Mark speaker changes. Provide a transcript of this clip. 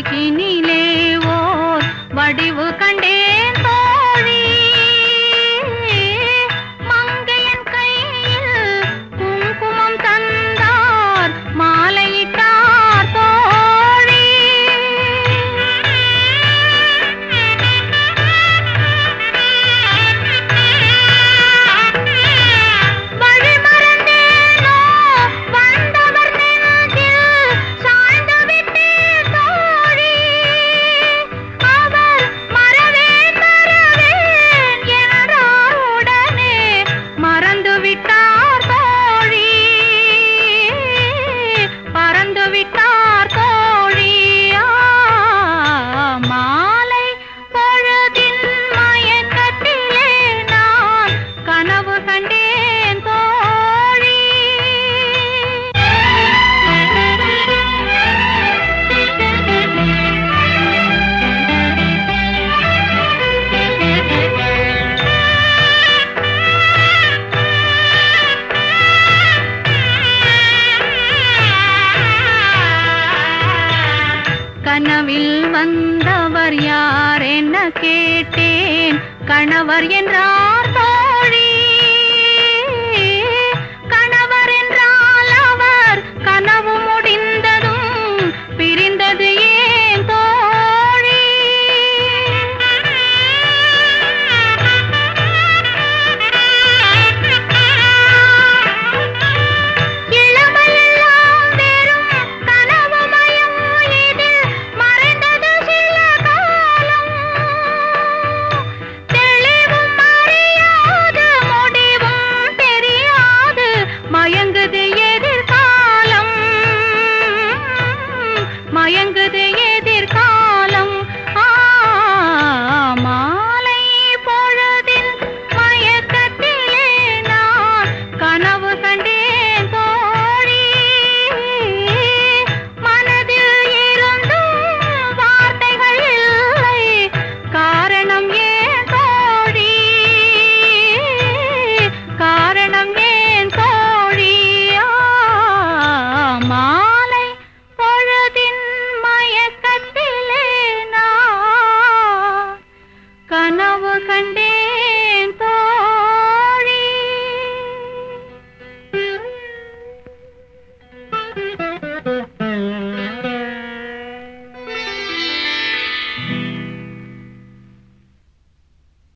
Speaker 1: அருகினிலே ஓர் வடிவு கண்டேன் வந்தவர் யார்? என்ன கேட்டேன்? கணவர் என்றார்